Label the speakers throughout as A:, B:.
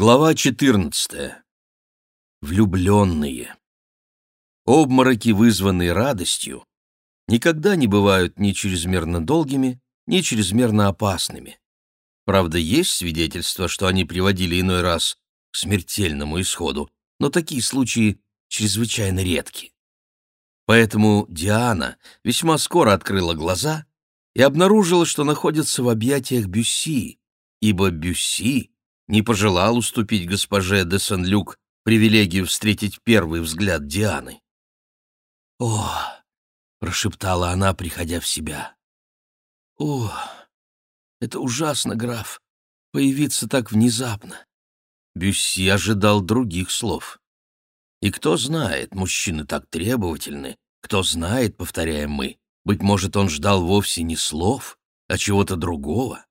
A: Глава 14. Влюбленные. Обмороки, вызванные радостью, никогда не бывают ни чрезмерно долгими, ни чрезмерно опасными. Правда, есть свидетельства, что они приводили иной раз к смертельному исходу, но такие случаи чрезвычайно редки. Поэтому Диана весьма скоро открыла глаза и обнаружила, что находится в объятиях Бюсси, ибо Бюсси не пожелал уступить госпоже де Сен-Люк привилегию встретить первый взгляд Дианы. «О!» — прошептала она, приходя в себя. «О! Это ужасно, граф, появиться так внезапно!» Бюсси ожидал других слов. И кто знает, мужчины так требовательны, кто знает, повторяем мы, быть может, он ждал вовсе не слов, а чего-то другого.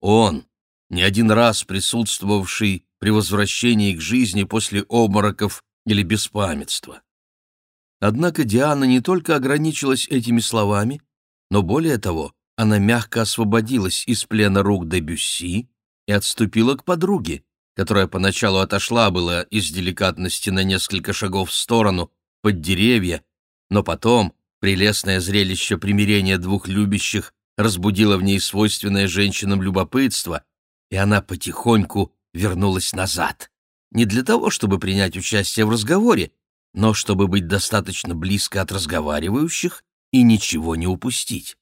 A: Он, не один раз присутствовавший при возвращении к жизни после обмороков или беспамятства. Однако Диана не только ограничилась этими словами, но более того, она мягко освободилась из плена рук Дебюсси и отступила к подруге, которая поначалу отошла была из деликатности на несколько шагов в сторону, под деревья, но потом прелестное зрелище примирения двух любящих разбудило в ней свойственное женщинам любопытство, и она потихоньку вернулась назад. Не для того, чтобы принять участие в разговоре, но чтобы быть достаточно близко от разговаривающих и ничего не упустить.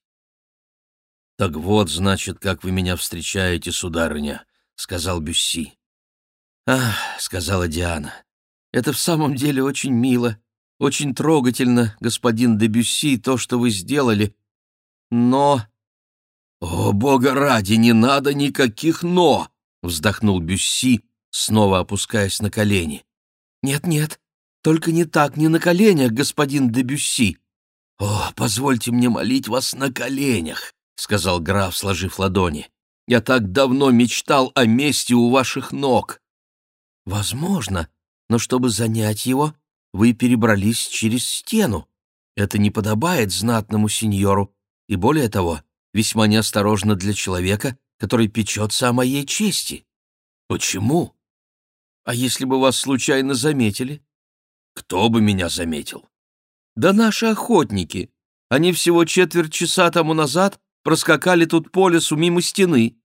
A: «Так вот, значит, как вы меня встречаете, сударыня», — сказал Бюсси. «Ах», — сказала Диана, — «это в самом деле очень мило, очень трогательно, господин де Бюсси, то, что вы сделали, но «О, бога ради, не надо никаких «но!» — вздохнул Бюсси, снова опускаясь на колени. «Нет-нет, только не так, не на коленях, господин де Бюсси. О, позвольте мне молить вас на коленях», — сказал граф, сложив ладони. «Я так давно мечтал о месте у ваших ног». «Возможно, но чтобы занять его, вы перебрались через стену. Это не подобает знатному сеньору, и более того, весьма неосторожно для человека, который печется о моей чести. Почему? А если бы вас случайно заметили? Кто бы меня заметил? Да наши охотники. Они всего четверть часа тому назад проскакали тут по лесу мимо стены.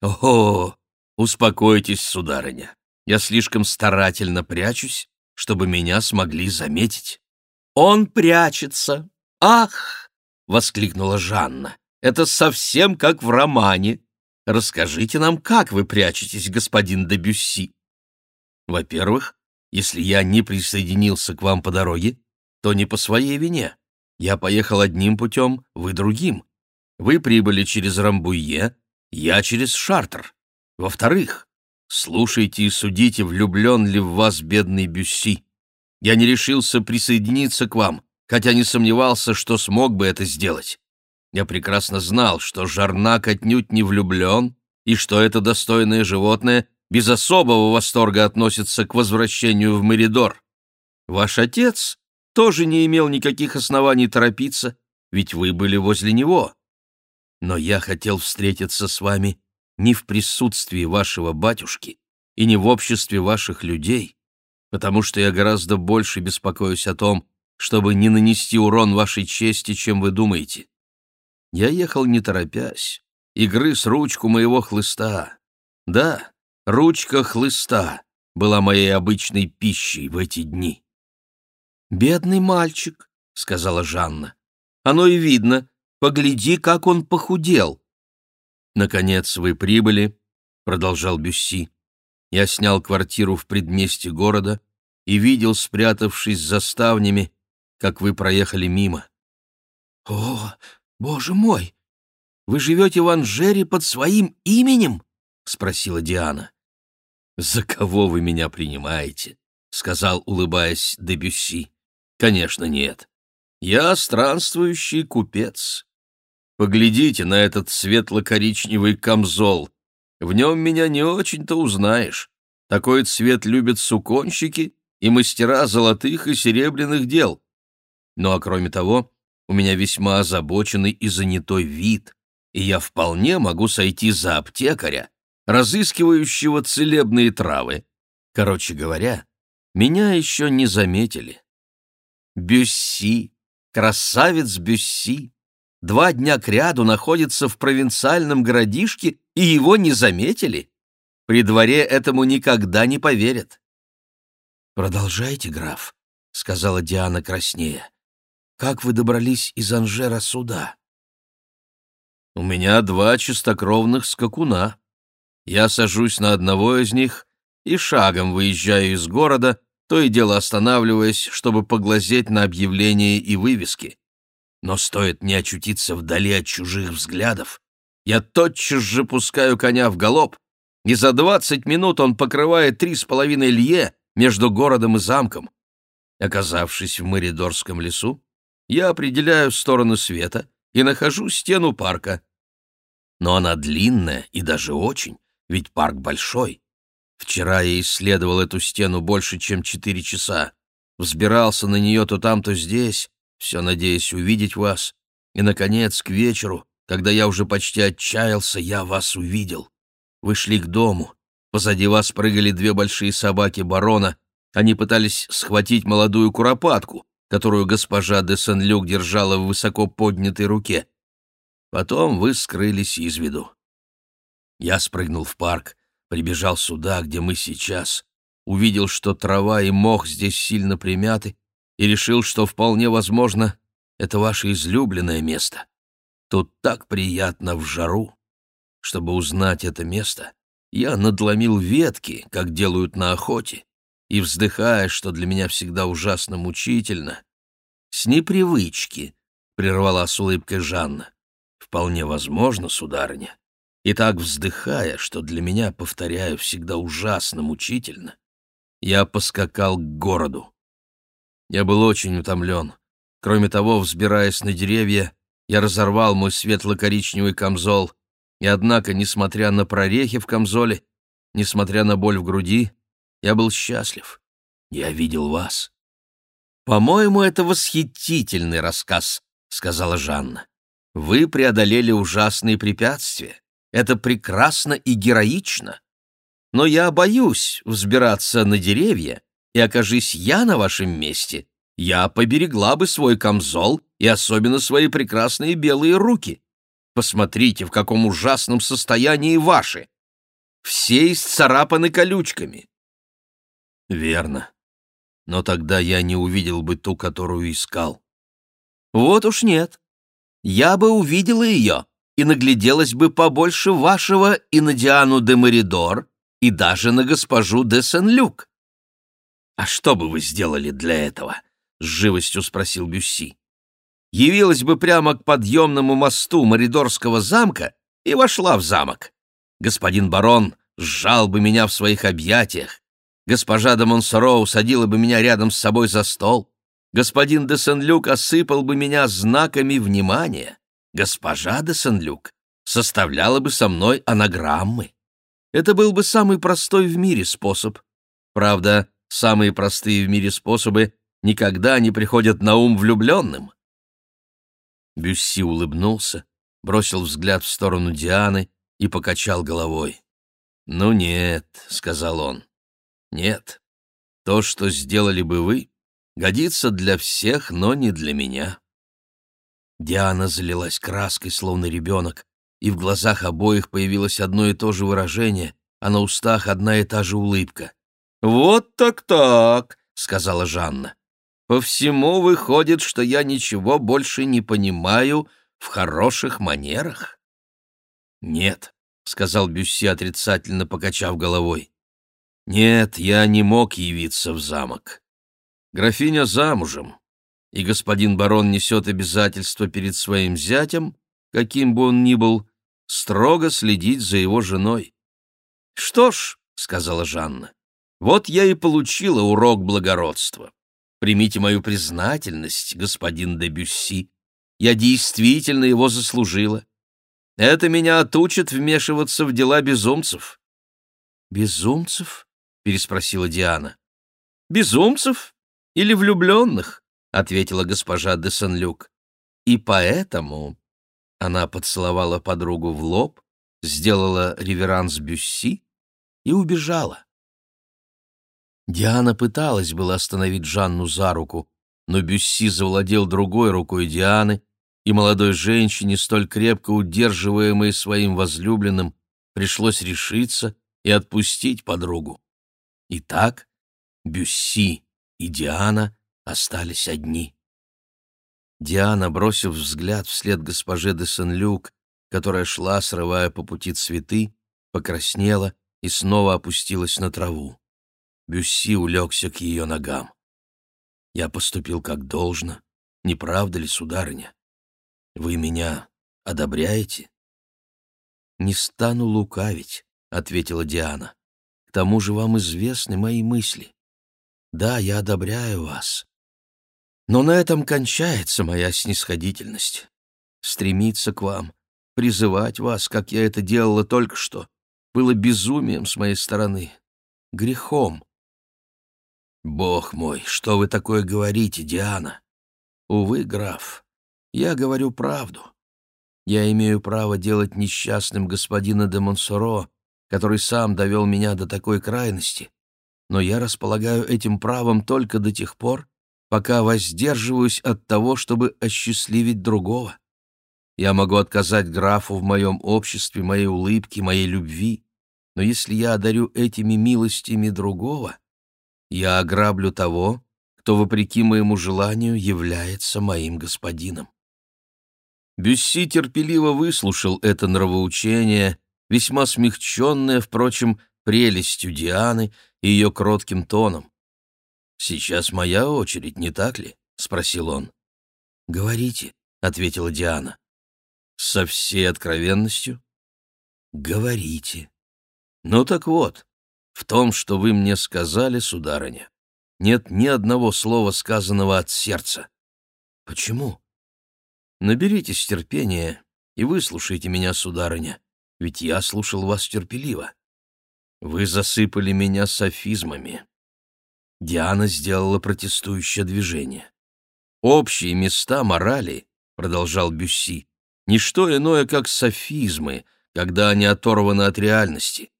A: О, успокойтесь, сударыня. Я слишком старательно прячусь, чтобы меня смогли заметить. Он прячется. Ах! воскликнула Жанна. Это совсем как в романе. Расскажите нам, как вы прячетесь, господин Дебюсси. Во-первых, если я не присоединился к вам по дороге, то не по своей вине. Я поехал одним путем, вы другим. Вы прибыли через Рамбуе, я через Шартер. Во-вторых, слушайте и судите, влюблен ли в вас бедный Бюсси. Я не решился присоединиться к вам, хотя не сомневался, что смог бы это сделать. Я прекрасно знал, что Жарнак отнюдь не влюблен, и что это достойное животное без особого восторга относится к возвращению в Меридор. Ваш отец тоже не имел никаких оснований торопиться, ведь вы были возле него. Но я хотел встретиться с вами не в присутствии вашего батюшки и не в обществе ваших людей, потому что я гораздо больше беспокоюсь о том, чтобы не нанести урон вашей чести, чем вы думаете. Я ехал не торопясь и грыз ручку моего хлыста. Да, ручка хлыста была моей обычной пищей в эти дни. «Бедный мальчик», — сказала Жанна. «Оно и видно. Погляди, как он похудел». «Наконец вы прибыли», — продолжал Бюсси. «Я снял квартиру в предместе города и видел, спрятавшись за ставнями, как вы проехали мимо». «О, «Боже мой! Вы живете в Анжере под своим именем?» — спросила Диана. «За кого вы меня принимаете?» — сказал, улыбаясь Дебюсси. «Конечно, нет. Я странствующий купец. Поглядите на этот светло-коричневый камзол. В нем меня не очень-то узнаешь. Такой цвет любят суконщики и мастера золотых и серебряных дел. Ну а кроме того, у меня весьма озабоченный и занятой вид, и я вполне могу сойти за аптекаря, разыскивающего целебные травы. Короче говоря, меня еще не заметили. Бюсси, красавец Бюсси, два дня кряду находится в провинциальном городишке, и его не заметили? При дворе этому никогда не поверят. «Продолжайте, граф», — сказала Диана краснея. «Как вы добрались из Анжера сюда?» «У меня два чистокровных скакуна. Я сажусь на одного из них и шагом выезжаю из города, то и дело останавливаясь, чтобы поглазеть на объявления и вывески. Но стоит мне очутиться вдали от чужих взглядов, я тотчас же пускаю коня в галоп, и за двадцать минут он покрывает три с половиной лье между городом и замком. Оказавшись в Моридорском лесу, я определяю сторону света и нахожу стену парка. Но она длинная и даже очень, ведь парк большой. Вчера я исследовал эту стену больше, чем четыре часа. Взбирался на нее то там, то здесь, все надеясь увидеть вас. И, наконец, к вечеру, когда я уже почти отчаялся, я вас увидел. Вы шли к дому. Позади вас прыгали две большие собаки барона. Они пытались схватить молодую куропатку, которую госпожа де Сен-Люк держала в высоко поднятой руке. Потом вы скрылись из виду. Я спрыгнул в парк, прибежал сюда, где мы сейчас, увидел, что трава и мох здесь сильно примяты, и решил, что вполне возможно, это ваше излюбленное место. Тут так приятно в жару. Чтобы узнать это место, я надломил ветки, как делают на охоте, и, вздыхая, что для меня всегда ужасно мучительно, «С непривычки», — прервала с улыбкой Жанна. «Вполне возможно, сударыня». И так, вздыхая, что для меня, повторяю, всегда ужасно мучительно, я поскакал к городу. Я был очень утомлен. Кроме того, взбираясь на деревья, я разорвал мой светло-коричневый камзол, и однако, несмотря на прорехи в камзоле, несмотря на боль в груди, я был счастлив. Я видел вас. «По-моему, это восхитительный рассказ», — сказала Жанна. «Вы преодолели ужасные препятствия. Это прекрасно и героично. Но я боюсь взбираться на деревья, и окажись я на вашем месте, я поберегла бы свой камзол и особенно свои прекрасные белые руки. Посмотрите, в каком ужасном состоянии ваши. Все исцарапаны колючками. Верно. Но тогда я не увидел бы ту, которую искал. Вот уж нет. Я бы увидела ее и нагляделась бы побольше вашего и на Диану де Меридор, и даже на госпожу де Сен-Люк. А что бы вы сделали для этого? С живостью спросил Бюсси явилась бы прямо к подъемному мосту Моридорского замка и вошла в замок. Господин барон сжал бы меня в своих объятиях. Госпожа де Монсоро усадила бы меня рядом с собой за стол. Господин де Сен-Люк осыпал бы меня знаками внимания. Госпожа де Сен-Люк составляла бы со мной анаграммы. Это был бы самый простой в мире способ. Правда, самые простые в мире способы никогда не приходят на ум влюбленным. Бюсси улыбнулся, бросил взгляд в сторону Дианы и покачал головой. «Ну нет», — сказал он, — «нет. То, что сделали бы вы, годится для всех, но не для меня». Диана залилась краской, словно ребенок, и в глазах обоих появилось одно и то же выражение, а на устах одна и та же улыбка. «Вот так-так», — сказала Жанна. По всему выходит, что я ничего больше не понимаю в хороших манерах. Нет, сказал Бюсси отрицательно покачав головой. Нет, я не мог явиться в замок. Графиня замужем, и господин барон несет обязательство перед своим зятем, каким бы он ни был, строго следить за его женой. Что ж, сказала Жанна, вот я и получила урок благородства. Примите мою признательность, господин де Бюсси. Я действительно его заслужила. Это меня отучит вмешиваться в дела безумцев». «Безумцев?» — переспросила Диана. «Безумцев или влюбленных?» — ответила госпожа де Сен-Люк. «И поэтому...» — она поцеловала подругу в лоб сделала реверанс Бюсси и убежала. Диана пыталась было остановить Жанну за руку, но Бюсси завладел другой рукой Дианы, и молодой женщине, столь крепко удерживаемой своим возлюбленным, пришлось решиться и отпустить подругу. Итак, Бюсси и Диана остались одни. Диана, бросив взгляд вслед госпоже де Сен-Люк, которая шла, срывая по пути цветы, покраснела и снова опустилась на траву. Бюсси улегся к ее ногам. «Я поступил как должно, не правда ли, сударыня? Вы меня одобряете?» «Не стану лукавить», — ответила Диана. «К тому же вам известны мои мысли. Да, я одобряю вас. Но на этом кончается моя снисходительность. Стремиться к вам, призывать вас, как я это делала только что, было безумием с моей стороны, грехом. Бог мой, что вы такое говорите, Диана? Увы, граф, я говорю правду. Я имею право делать несчастным господина де Монсоро, который сам довел меня до такой крайности, но я располагаю этим правом только до тех пор, пока воздерживаюсь от того, чтобы осчастливить другого. Я могу отказать графу в моем обществе, моей улыбке, моей любви, но если я одарю этими милостями другого, я ограблю того, кто, вопреки моему желанию, является моим господином. Бюсси терпеливо выслушал это нравоучение, весьма смягченное, впрочем, прелестью Дианы и ее кротким тоном. «Сейчас моя очередь, не так ли?» — спросил он. «Говорите», — ответила Диана. «Со всей откровенностью?» «Говорите». «Ну так вот, в том, что вы мне сказали, сударыня, нет ни одного слова, сказанного от сердца». «Почему?» «Наберитесь терпения и выслушайте меня, сударыня, ведь я слушал вас терпеливо. Вы засыпали меня софизмами, Диана сделала протестующее движение. «Общие места морали», — продолжал Бюсси, — «ничто иное, как софизмы, когда они оторваны от реальности.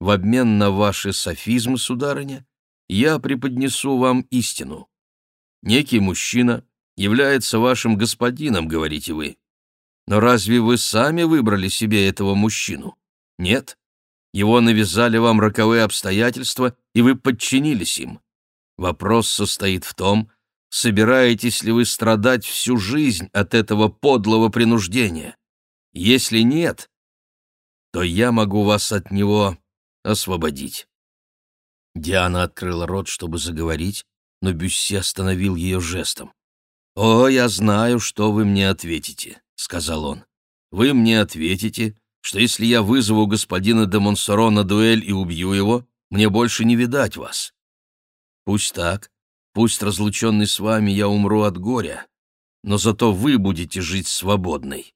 A: В обмен на ваши софизмы, сударыня, я преподнесу вам истину. Некий мужчина является вашим господином, говорите вы. Но разве вы сами выбрали себе этого мужчину? Нет? Его навязали вам роковые обстоятельства, и вы подчинились им. Вопрос состоит в том, собираетесь ли вы страдать всю жизнь от этого подлого принуждения. Если нет, то я могу вас от него освободить». Диана открыла рот, чтобы заговорить, но Бюсси остановил ее жестом. «О, я знаю, что вы мне ответите», — сказал он. «Вы мне ответите, что если я вызову господина де Монсоро на дуэль и убью его, мне больше не видать вас. Пусть так, пусть разлученный с вами я умру от горя, но зато вы будете жить свободной.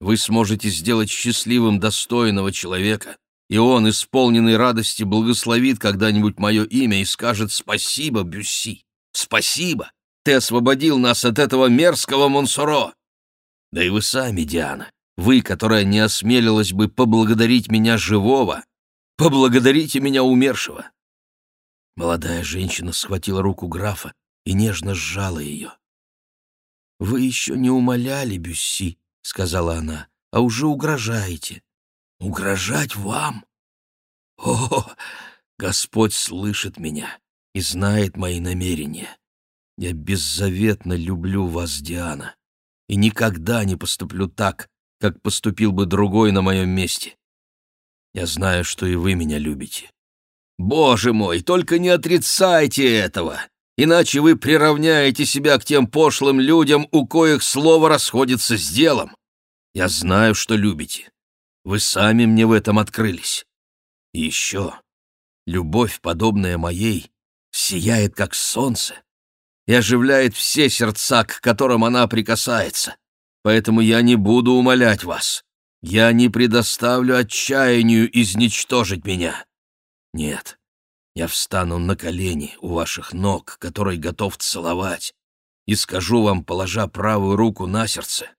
A: Вы сможете сделать счастливым достойного человека, и он, исполненный радости, благословит когда-нибудь мое имя и скажет «Спасибо, Бюсси! Спасибо! Ты освободил нас от этого мерзкого Монсоро!» Да и вы сами, Диана, вы, которая не осмелилась бы поблагодарить меня живого, поблагодарите меня умершего. Молодая женщина схватила руку графа и нежно сжала ее. «Вы еще не умоляли, Бюсси», — сказала она, — «а уже угрожаете». «Угрожать вам? О, Господь слышит меня и знает мои намерения. Я беззаветно люблю вас, Диана, и никогда не поступлю так, как поступил бы другой на моем месте. Я знаю, что и вы меня любите. Боже мой, только не отрицайте этого, иначе вы приравняете себя к тем пошлым людям, у коих слово расходится с делом. Я знаю, что любите. Вы сами мне в этом открылись. И еще, любовь, подобная моей, сияет, как солнце, и оживляет все сердца, к которым она прикасается. Поэтому я не буду умолять вас. Я не предоставлю отчаянию изничтожить меня. Нет, я встану на колени у ваших ног, который готов целовать, и скажу вам, положа правую руку на сердце,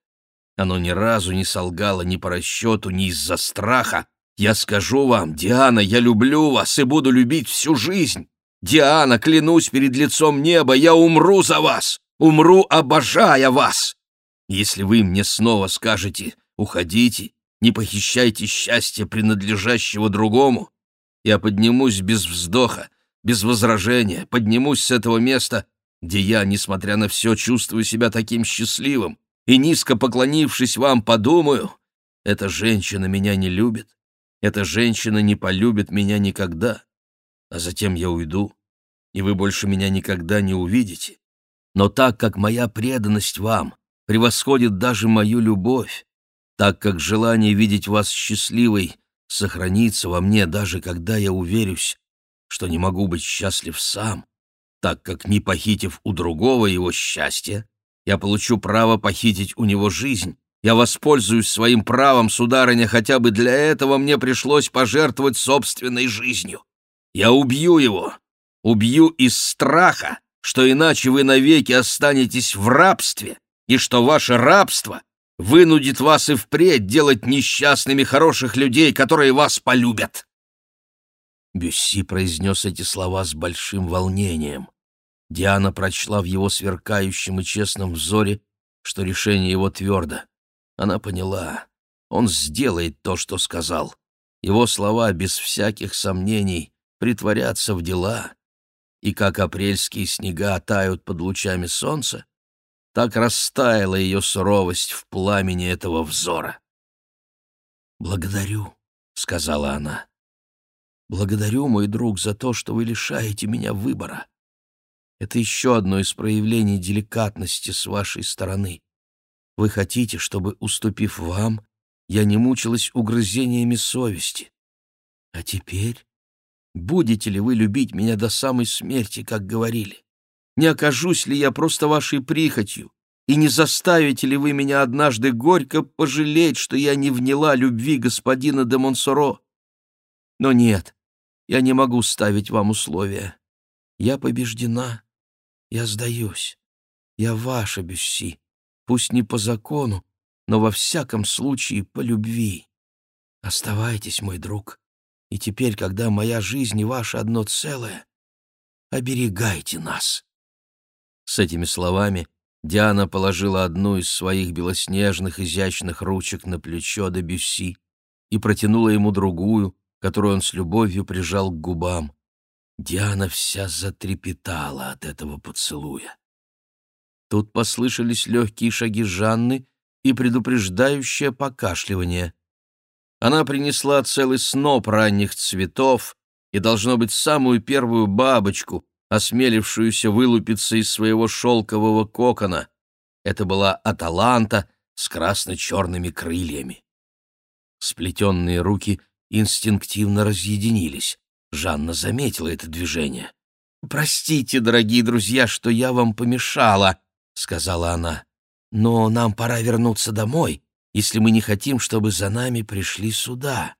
A: Оно ни разу не солгало ни по расчету, ни из-за страха. Я скажу вам, Диана, я люблю вас и буду любить всю жизнь. Диана, клянусь перед лицом неба, я умру за вас, умру, обожая вас. Если вы мне снова скажете «уходите», не похищайте счастья, принадлежащего другому, я поднимусь без вздоха, без возражения, поднимусь с этого места, где я, несмотря на все, чувствую себя таким счастливым, и, низко поклонившись вам, подумаю, эта женщина меня не любит, эта женщина не полюбит меня никогда, а затем я уйду, и вы больше меня никогда не увидите. Но так как моя преданность вам превосходит даже мою любовь, так как желание видеть вас счастливой сохранится во мне, даже когда я уверюсь, что не могу быть счастлив сам, так как, не похитив у другого его счастье, я получу право похитить у него жизнь. Я воспользуюсь своим правом, сударыня, хотя бы для этого мне пришлось пожертвовать собственной жизнью. Я убью его, убью из страха, что иначе вы навеки останетесь в рабстве, и что ваше рабство вынудит вас и впредь делать несчастными хороших людей, которые вас полюбят. Бюсси произнес эти слова с большим волнением. Диана прочла в его сверкающем и честном взоре, что решение его твердо. Она поняла. Он сделает то, что сказал. Его слова, без всяких сомнений, притворятся в дела. И как апрельские снега тают под лучами солнца, так растаяла ее суровость в пламени этого взора. «Благодарю», — сказала она. Благодарю, мой друг, за то, что вы лишаете меня выбора. Это еще одно из проявлений деликатности с вашей стороны. Вы хотите, чтобы, уступив вам, я не мучилась угрызениями совести. А теперь будете ли вы любить меня до самой смерти, как говорили? Не окажусь ли я просто вашей прихотью? И не заставите ли вы меня однажды горько пожалеть, что я не вняла любви господина де Монсоро? Но нет, я не могу ставить вам условия. Я побеждена. Я сдаюсь. Я ваша, Бюсси. Пусть не по закону, но во всяком случае по любви. Оставайтесь, мой друг. И теперь, когда моя жизнь и ваша одно целое, оберегайте нас. С этими словами Диана положила одну из своих белоснежных изящных ручек на плечо до Бюсси и протянула ему другую, которую он с любовью прижал к губам. Диана вся затрепетала от этого поцелуя. Тут послышались легкие шаги Жанны и предупреждающее покашливание. Она принесла целый сноп ранних цветов и, должно быть, самую первую бабочку, осмелившуюся вылупиться из своего шелкового кокона. Это была Аталанта с красно-черными крыльями. Сплетенные руки инстинктивно разъединились. Жанна заметила это движение. «Простите, дорогие друзья, что я вам помешала», — сказала она. «Но нам пора вернуться домой, если мы не хотим, чтобы за нами пришли сюда.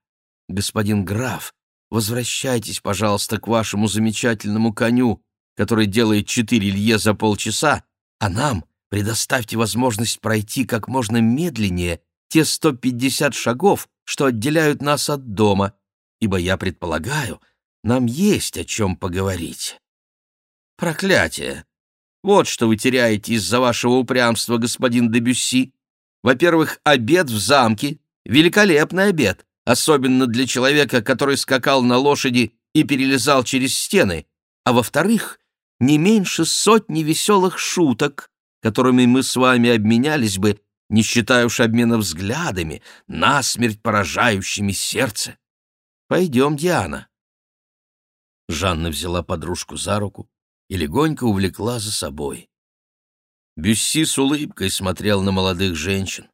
A: Господин граф, возвращайтесь, пожалуйста, к вашему замечательному коню, который делает четыре лье за полчаса, а нам предоставьте возможность пройти как можно медленнее те сто пятьдесят шагов, что отделяют нас от дома, ибо, я предполагаю, нам есть о чем поговорить. Проклятие! Вот что вы теряете из-за вашего упрямства, господин Дебюсси. Во-первых, обед в замке — великолепный обед, особенно для человека, который скакал на лошади и перелезал через стены, а во-вторых, не меньше сотни веселых шуток, которыми мы с вами обменялись бы, не считая уж обмена взглядами, насмерть поражающими сердце. Пойдем, Диана. Жанна взяла подружку за руку и легонько увлекла за собой. Бюсси с улыбкой смотрел на молодых женщин.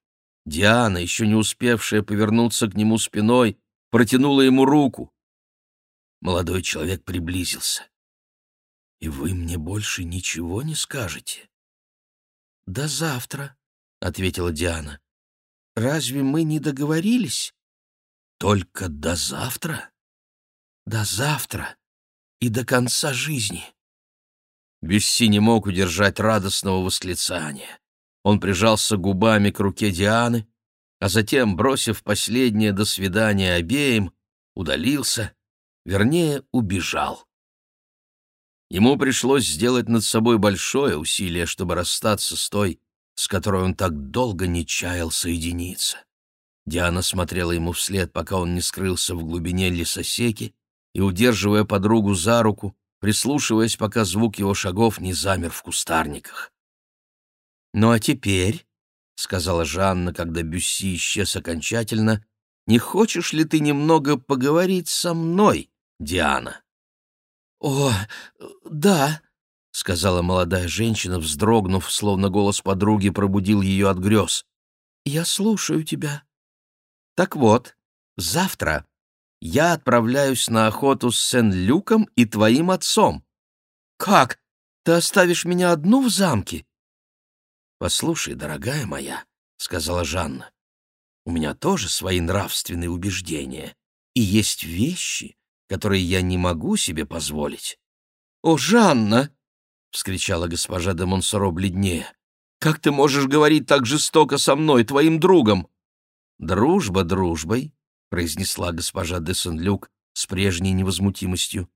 A: Диана, еще не успевшая повернуться к нему спиной, протянула ему руку. Молодой человек приблизился. «И вы мне больше ничего не скажете?» «До завтра», ответила Диана. Разве мы не договорились? Только до завтра? До завтра и до конца жизни. Бюсси не мог удержать радостного восклицания. Он прижался губами к руке Дианы, а затем, бросив последнее «до свидания» обеим, удалился, вернее, убежал. Ему пришлось сделать над собой большое усилие, чтобы расстаться с той, с которой он так долго не чаял соединиться. Диана смотрела ему вслед, пока он не скрылся в глубине лесосеки, и, удерживая подругу за руку, прислушиваясь, пока звук его шагов не замер в кустарниках. «Ну а теперь», — сказала Жанна, когда Бюсси исчез окончательно, — «не хочешь ли ты немного поговорить со мной, Диана?» «О, да», — сказала молодая женщина, вздрогнув, словно голос подруги пробудил ее от грез. «Я слушаю тебя». «Так вот, завтра я отправляюсь на охоту с Сен-Люком и твоим отцом». «Как? Ты оставишь меня одну в замке?» «Послушай, дорогая моя», — сказала Жанна, — «у меня тоже свои нравственные убеждения, и есть вещи, которые я не могу себе позволить». «О, Жанна!» — вскричала госпожа де Монсоро бледнее. «Как ты можешь говорить так жестоко со мной, твоим другом?» «Дружба дружбой», — произнесла госпожа де Сен-Люк с прежней невозмутимостью.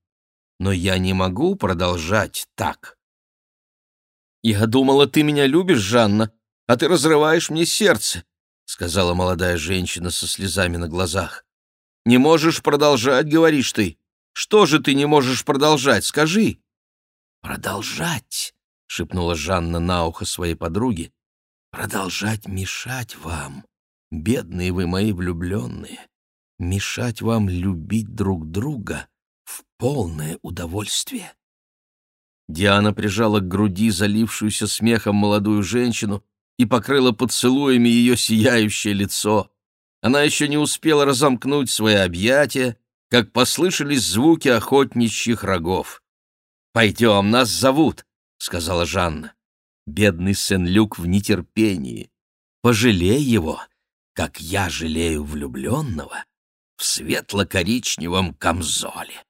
A: «Но я не могу продолжать так». «Я думала, ты меня любишь, Жанна, а ты разрываешь мне сердце», — сказала молодая женщина со слезами на глазах. «Не можешь продолжать, говоришь ты. Что же ты не можешь продолжать, скажи?» «Продолжать», — шепнула Жанна на ухо своей подруге, — «продолжать мешать вам, бедные вы мои влюбленные, мешать вам любить друг друга в полное удовольствие». Диана прижала к груди залившуюся смехом молодую женщину и покрыла поцелуями ее сияющее лицо. Она еще не успела разомкнуть свои объятия, как послышались звуки охотничьих рогов. «Пойдем, нас зовут», — сказала Жанна. Бедный Сен-Люк в нетерпении. «Пожалей его, как я жалею влюбленного в светло-коричневом камзоле».